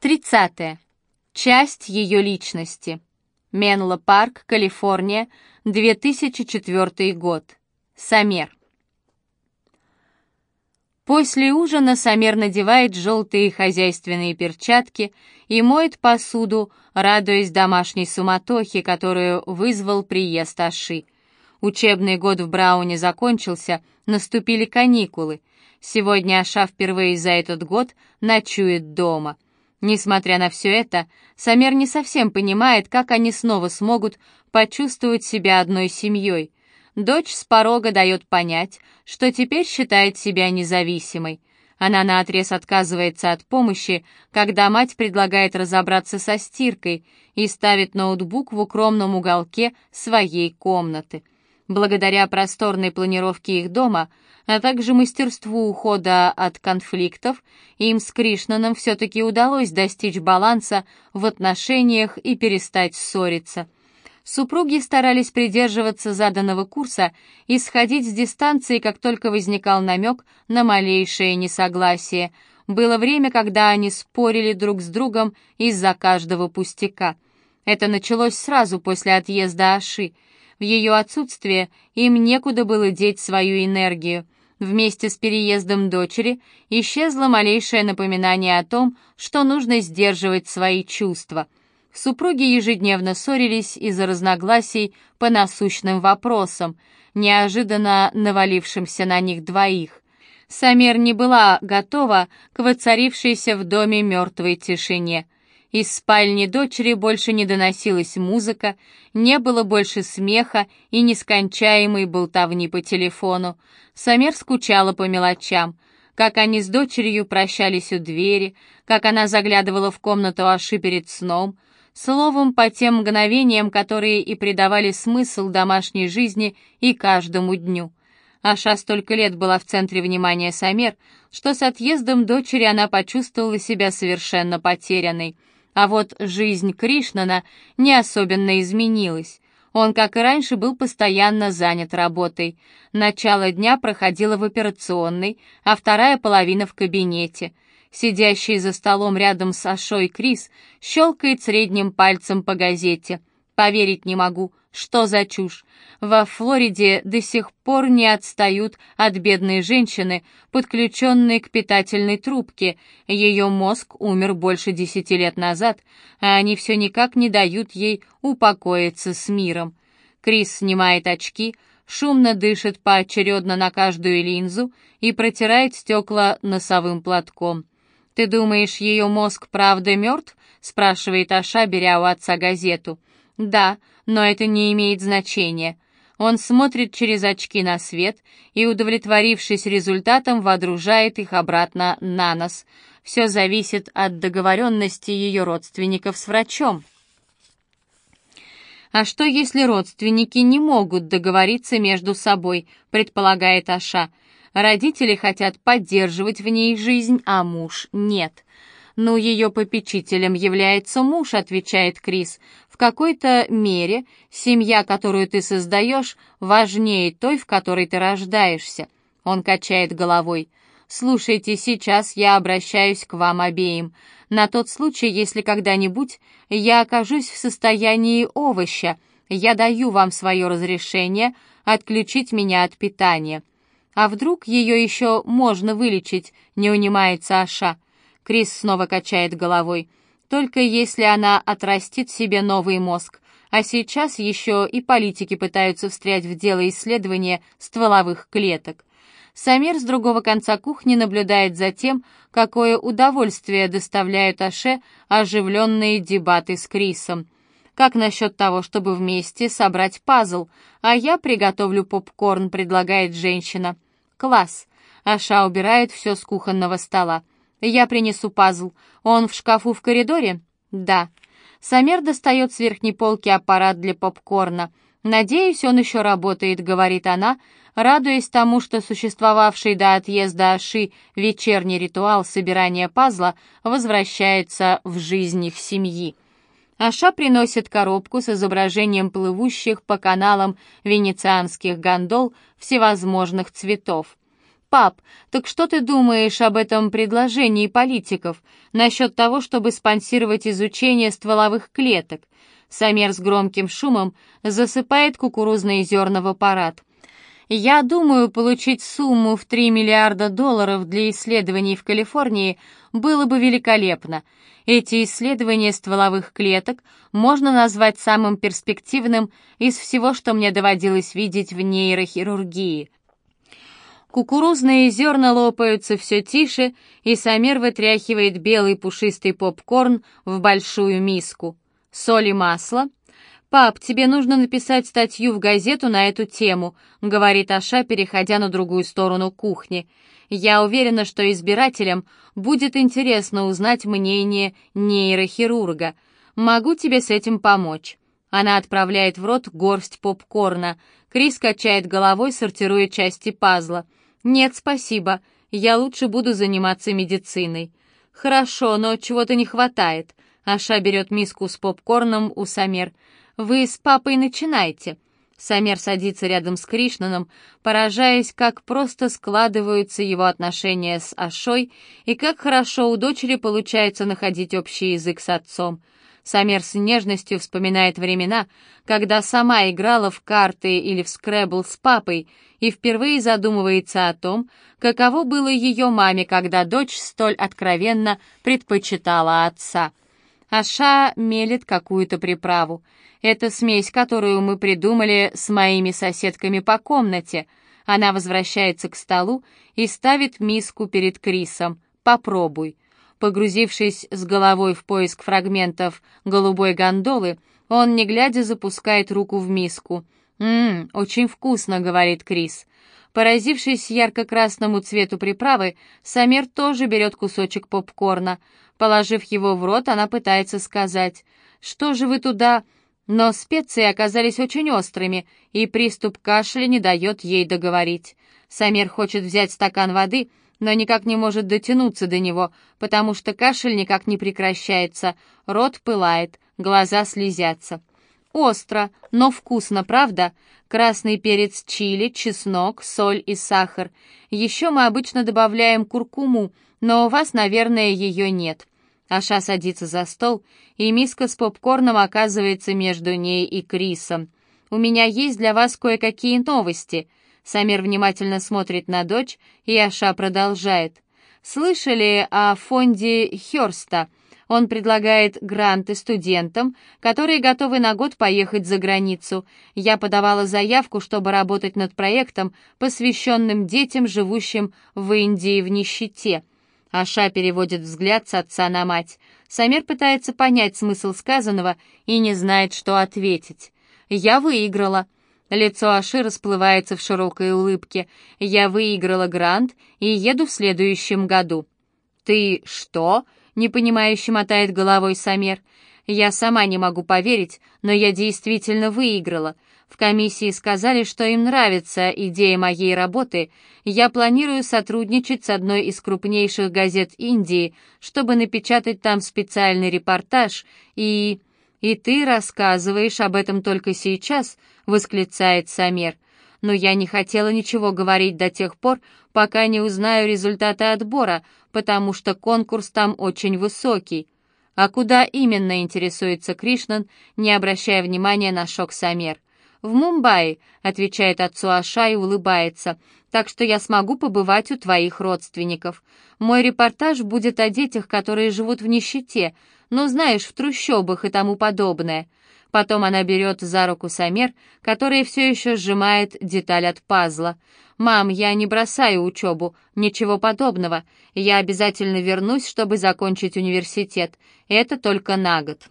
30. Часть ее личности. Менло Парк, Калифорния, 2004 год. Самер. После ужина Самер надевает желтые хозяйственные перчатки и моет посуду, радуясь домашней суматохе, которую вызвал приезд Аши. Учебный год в Брауне закончился, наступили каникулы. Сегодня Аша впервые за этот год ночует дома — Несмотря на все это, Самер не совсем понимает, как они снова смогут почувствовать себя одной семьей. Дочь с порога дает понять, что теперь считает себя независимой. Она наотрез отказывается от помощи, когда мать предлагает разобраться со стиркой и ставит ноутбук в укромном уголке своей комнаты. Благодаря просторной планировке их дома – а также мастерству ухода от конфликтов, им с Кришнаном все-таки удалось достичь баланса в отношениях и перестать ссориться. Супруги старались придерживаться заданного курса и сходить с дистанции, как только возникал намек на малейшее несогласие. Было время, когда они спорили друг с другом из-за каждого пустяка. Это началось сразу после отъезда Аши. В ее отсутствие им некуда было деть свою энергию — Вместе с переездом дочери исчезло малейшее напоминание о том, что нужно сдерживать свои чувства. Супруги ежедневно ссорились из-за разногласий по насущным вопросам, неожиданно навалившимся на них двоих. Самер не была готова к воцарившейся в доме мертвой тишине — из спальни дочери больше не доносилась музыка, не было больше смеха и нескончаемой болтовни по телефону. Самер скучала по мелочам, как они с дочерью прощались у двери, как она заглядывала в комнату Аши перед сном, словом, по тем мгновениям, которые и придавали смысл домашней жизни и каждому дню. Аша столько лет была в центре внимания Самер, что с отъездом дочери она почувствовала себя совершенно потерянной — а вот жизнь Кришнана не особенно изменилась. Он, как и раньше, был постоянно занят работой. Начало дня проходило в операционной, а вторая половина в кабинете. Сидящий за столом рядом с Ашой Крис щелкает средним пальцем по газете. Поверить не могу, что за чушь? Во Флориде до сих пор не отстают от бедной женщины, подключенной к питательной трубке. Ее мозг умер больше десяти лет назад, а они все никак не дают ей упокоиться с миром. Крис снимает очки, шумно дышит поочередно на каждую линзу и протирает стекла носовым платком. «Ты думаешь, ее мозг правда мертв?» — спрашивает Аша, беря у отца газету. «Да, но это не имеет значения». Он смотрит через очки на свет и, удовлетворившись результатом, водружает их обратно на нос. Все зависит от договоренности ее родственников с врачом. «А что, если родственники не могут договориться между собой?» — предполагает Аша. «Родители хотят поддерживать в ней жизнь, а муж нет». «Ну, ее попечителем является муж», — отвечает Крис. «В какой-то мере семья, которую ты создаешь, важнее той, в которой ты рождаешься». Он качает головой. «Слушайте, сейчас я обращаюсь к вам обеим. На тот случай, если когда-нибудь я окажусь в состоянии овоща, я даю вам свое разрешение отключить меня от питания. А вдруг ее еще можно вылечить, не унимается Аша. Крис снова качает головой. Только если она отрастит себе новый мозг. А сейчас еще и политики пытаются встрять в дело исследования стволовых клеток. Самир с другого конца кухни наблюдает за тем, какое удовольствие доставляют Аше оживленные дебаты с Крисом. Как насчет того, чтобы вместе собрать пазл? А я приготовлю попкорн, предлагает женщина. Класс. Аша убирает все с кухонного стола. «Я принесу пазл. Он в шкафу в коридоре?» «Да». Самер достает с верхней полки аппарат для попкорна. «Надеюсь, он еще работает», — говорит она, радуясь тому, что существовавший до отъезда Аши вечерний ритуал собирания пазла возвращается в жизнь их семьи. Аша приносит коробку с изображением плывущих по каналам венецианских гондол всевозможных цветов. «Пап, так что ты думаешь об этом предложении политиков насчет того, чтобы спонсировать изучение стволовых клеток?» Самер с громким шумом засыпает кукурузные зерна в аппарат. «Я думаю, получить сумму в 3 миллиарда долларов для исследований в Калифорнии было бы великолепно. Эти исследования стволовых клеток можно назвать самым перспективным из всего, что мне доводилось видеть в нейрохирургии». Кукурузные зерна лопаются все тише, и Самер вытряхивает белый пушистый попкорн в большую миску. Соль и масло. «Пап, тебе нужно написать статью в газету на эту тему», — говорит Аша, переходя на другую сторону кухни. «Я уверена, что избирателям будет интересно узнать мнение нейрохирурга. Могу тебе с этим помочь». Она отправляет в рот горсть попкорна. Крис качает головой, сортируя части пазла. «Нет, спасибо. Я лучше буду заниматься медициной». «Хорошо, но чего-то не хватает». Аша берет миску с попкорном у Самер. «Вы с папой начинайте». Самер садится рядом с Кришнаном, поражаясь, как просто складываются его отношения с Ашой и как хорошо у дочери получается находить общий язык с отцом. Самер с нежностью вспоминает времена, когда сама играла в карты или в скребл с папой и впервые задумывается о том, каково было ее маме, когда дочь столь откровенно предпочитала отца. Аша мелет какую-то приправу. Это смесь, которую мы придумали с моими соседками по комнате. Она возвращается к столу и ставит миску перед Крисом. Попробуй. Погрузившись с головой в поиск фрагментов голубой гондолы, он, не глядя, запускает руку в миску. «Ммм, очень вкусно», — говорит Крис. Поразившись ярко-красному цвету приправы, Самер тоже берет кусочек попкорна. Положив его в рот, она пытается сказать, «Что же вы туда...» Но специи оказались очень острыми, и приступ кашля не дает ей договорить. Самер хочет взять стакан воды, но никак не может дотянуться до него, потому что кашель никак не прекращается, рот пылает, глаза слезятся. Остро, но вкусно, правда? Красный перец чили, чеснок, соль и сахар. Еще мы обычно добавляем куркуму, но у вас, наверное, ее нет. Аша садится за стол, и миска с попкорном оказывается между ней и Крисом. «У меня есть для вас кое-какие новости». Самир внимательно смотрит на дочь, и Аша продолжает. «Слышали о фонде Хёрста?» Он предлагает гранты студентам, которые готовы на год поехать за границу. Я подавала заявку, чтобы работать над проектом, посвященным детям, живущим в Индии в нищете. Аша переводит взгляд с отца на мать. Самир пытается понять смысл сказанного и не знает, что ответить. «Я выиграла». Лицо Аши расплывается в широкой улыбке. «Я выиграла грант и еду в следующем году». «Ты что?» — непонимающе мотает головой Самер. «Я сама не могу поверить, но я действительно выиграла. В комиссии сказали, что им нравится идея моей работы. Я планирую сотрудничать с одной из крупнейших газет Индии, чтобы напечатать там специальный репортаж и... «И ты рассказываешь об этом только сейчас?» — восклицает Самер. «Но я не хотела ничего говорить до тех пор, пока не узнаю результаты отбора, потому что конкурс там очень высокий». «А куда именно?» — интересуется Кришнан, не обращая внимания на шок Самер. «В Мумбаи», — отвечает отцу Аша и улыбается, «так что я смогу побывать у твоих родственников. Мой репортаж будет о детях, которые живут в нищете, ну, знаешь, в трущобах и тому подобное». Потом она берет за руку Самер, который все еще сжимает деталь от пазла. «Мам, я не бросаю учебу, ничего подобного. Я обязательно вернусь, чтобы закончить университет. Это только на год».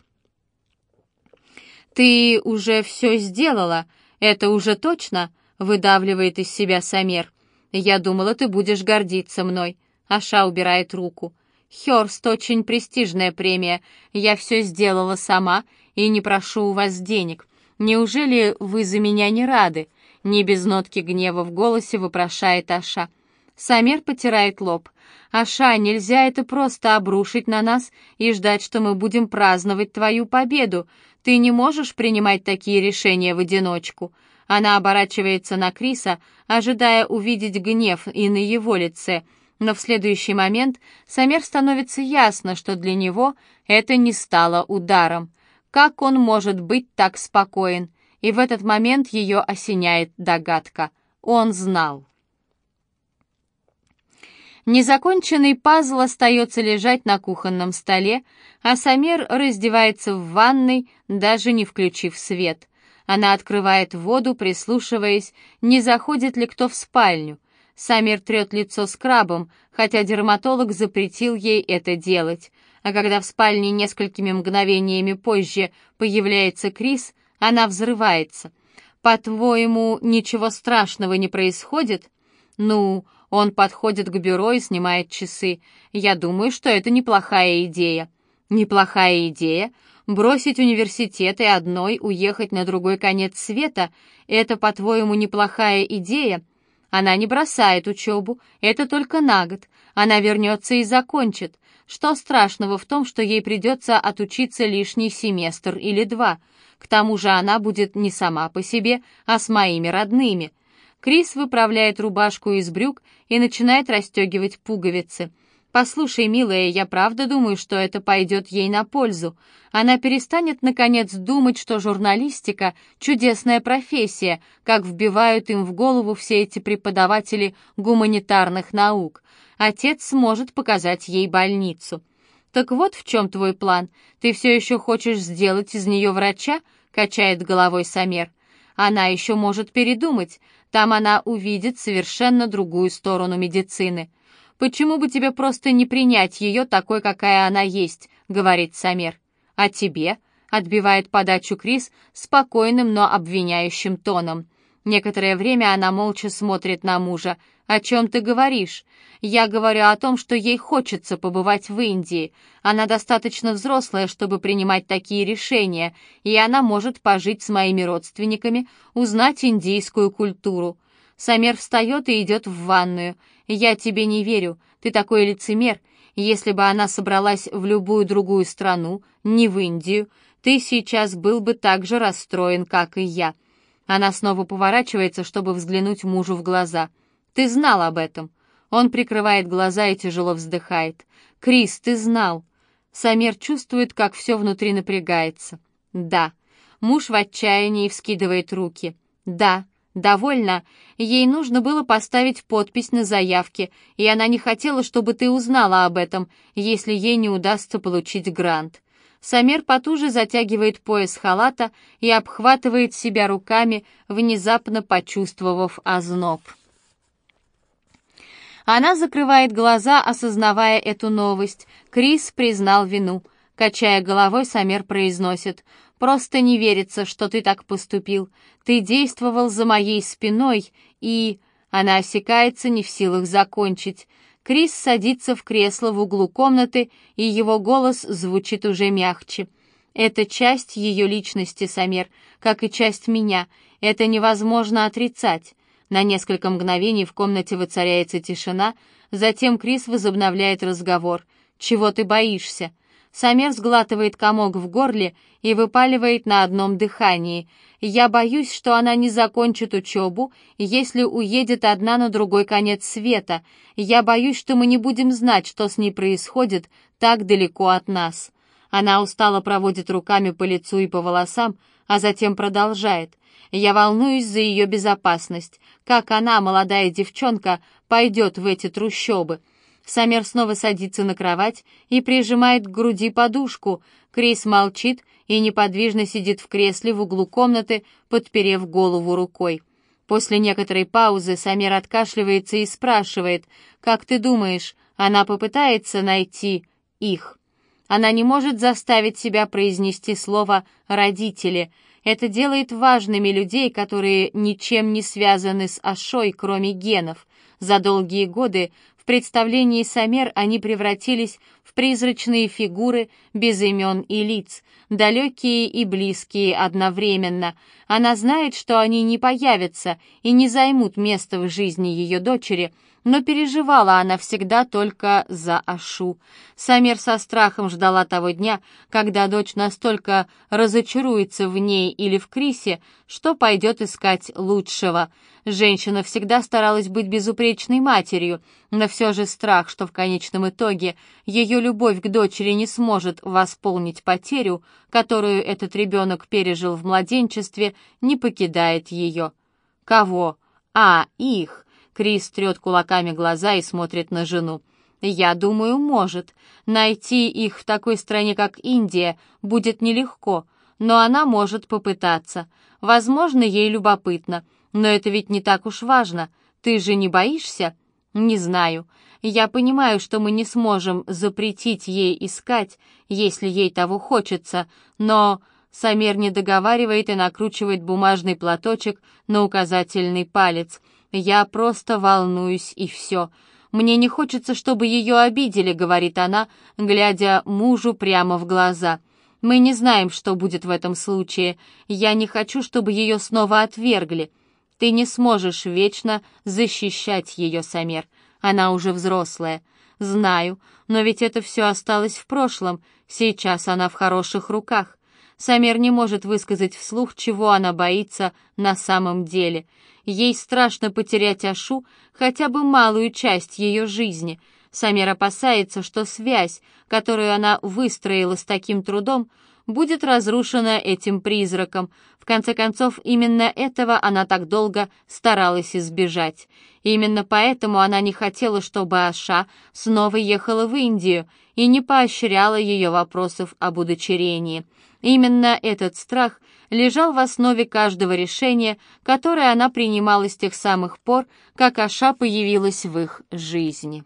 «Ты уже все сделала? Это уже точно?» — выдавливает из себя Самер. «Я думала, ты будешь гордиться мной». Аша убирает руку. «Хёрст очень престижная премия. Я все сделала сама и не прошу у вас денег. Неужели вы за меня не рады?» Не без нотки гнева в голосе вопрошает Аша. Самер потирает лоб. «Аша, нельзя это просто обрушить на нас и ждать, что мы будем праздновать твою победу. Ты не можешь принимать такие решения в одиночку». Она оборачивается на Криса, ожидая увидеть гнев и на его лице, но в следующий момент Самер становится ясно, что для него это не стало ударом. Как он может быть так спокоен? И в этот момент ее осеняет догадка. Он знал. Незаконченный пазл остается лежать на кухонном столе, а Самир раздевается в ванной, даже не включив свет. Она открывает воду, прислушиваясь, не заходит ли кто в спальню. Самир трет лицо скрабом, хотя дерматолог запретил ей это делать. А когда в спальне несколькими мгновениями позже появляется Крис, она взрывается. «По-твоему, ничего страшного не происходит?» «Ну, он подходит к бюро и снимает часы. Я думаю, что это неплохая идея». «Неплохая идея? Бросить университет и одной уехать на другой конец света — это, по-твоему, неплохая идея?» Она не бросает учебу, это только на год. Она вернется и закончит. Что страшного в том, что ей придется отучиться лишний семестр или два? К тому же она будет не сама по себе, а с моими родными. Крис выправляет рубашку из брюк и начинает расстегивать пуговицы. «Послушай, милая, я правда думаю, что это пойдет ей на пользу. Она перестанет, наконец, думать, что журналистика — чудесная профессия, как вбивают им в голову все эти преподаватели гуманитарных наук. Отец сможет показать ей больницу». «Так вот в чем твой план. Ты все еще хочешь сделать из нее врача?» — качает головой Самер. «Она еще может передумать. Там она увидит совершенно другую сторону медицины». «Почему бы тебе просто не принять ее такой, какая она есть?» — говорит Самер. «А тебе?» — отбивает подачу Крис спокойным, но обвиняющим тоном. Некоторое время она молча смотрит на мужа. «О чем ты говоришь?» «Я говорю о том, что ей хочется побывать в Индии. Она достаточно взрослая, чтобы принимать такие решения, и она может пожить с моими родственниками, узнать индийскую культуру». Самер встает и идет в ванную. «Я тебе не верю. Ты такой лицемер. Если бы она собралась в любую другую страну, не в Индию, ты сейчас был бы так же расстроен, как и я». Она снова поворачивается, чтобы взглянуть мужу в глаза. «Ты знал об этом». Он прикрывает глаза и тяжело вздыхает. «Крис, ты знал». Самер чувствует, как все внутри напрягается. «Да». Муж в отчаянии вскидывает руки. «Да». «Довольно. Ей нужно было поставить подпись на заявке, и она не хотела, чтобы ты узнала об этом, если ей не удастся получить грант». Самер потуже затягивает пояс халата и обхватывает себя руками, внезапно почувствовав озноб. Она закрывает глаза, осознавая эту новость. Крис признал вину. Качая головой, Самер произносит Просто не верится, что ты так поступил. Ты действовал за моей спиной, и...» Она осекается, не в силах закончить. Крис садится в кресло в углу комнаты, и его голос звучит уже мягче. «Это часть ее личности, Самер, как и часть меня. Это невозможно отрицать». На несколько мгновений в комнате воцаряется тишина, затем Крис возобновляет разговор. «Чего ты боишься?» Самер сглатывает комок в горле и выпаливает на одном дыхании. «Я боюсь, что она не закончит учебу, если уедет одна на другой конец света. Я боюсь, что мы не будем знать, что с ней происходит так далеко от нас». Она устало проводит руками по лицу и по волосам, а затем продолжает. «Я волнуюсь за ее безопасность. Как она, молодая девчонка, пойдет в эти трущобы?» Самер снова садится на кровать и прижимает к груди подушку. Крис молчит и неподвижно сидит в кресле в углу комнаты, подперев голову рукой. После некоторой паузы Самер откашливается и спрашивает, «Как ты думаешь, она попытается найти их?» Она не может заставить себя произнести слово «родители». Это делает важными людей, которые ничем не связаны с Ашой, кроме генов. За долгие годы представлении Самер они превратились в призрачные фигуры без имен и лиц, далекие и близкие одновременно. Она знает, что они не появятся и не займут место в жизни ее дочери, но переживала она всегда только за Ашу. Самир со страхом ждала того дня, когда дочь настолько разочаруется в ней или в Крисе, что пойдет искать лучшего. Женщина всегда старалась быть безупречной матерью, но все же страх, что в конечном итоге ее любовь к дочери не сможет восполнить потерю, которую этот ребенок пережил в младенчестве, не покидает ее. Кого? А, их. Крис трет кулаками глаза и смотрит на жену. «Я думаю, может. Найти их в такой стране, как Индия, будет нелегко, но она может попытаться. Возможно, ей любопытно, но это ведь не так уж важно. Ты же не боишься?» «Не знаю. Я понимаю, что мы не сможем запретить ей искать, если ей того хочется, но...» Самер не договаривает и накручивает бумажный платочек на указательный палец – я просто волнуюсь, и все. Мне не хочется, чтобы ее обидели», — говорит она, глядя мужу прямо в глаза. «Мы не знаем, что будет в этом случае. Я не хочу, чтобы ее снова отвергли. Ты не сможешь вечно защищать ее, Самер. Она уже взрослая. Знаю, но ведь это все осталось в прошлом. Сейчас она в хороших руках. Самер не может высказать вслух, чего она боится на самом деле. Ей страшно потерять Ашу, хотя бы малую часть ее жизни. Самер опасается, что связь, которую она выстроила с таким трудом, будет разрушена этим призраком. В конце концов, именно этого она так долго старалась избежать. именно поэтому она не хотела, чтобы Аша снова ехала в Индию и не поощряла ее вопросов об удочерении. Именно этот страх лежал в основе каждого решения, которое она принимала с тех самых пор, как Аша появилась в их жизни.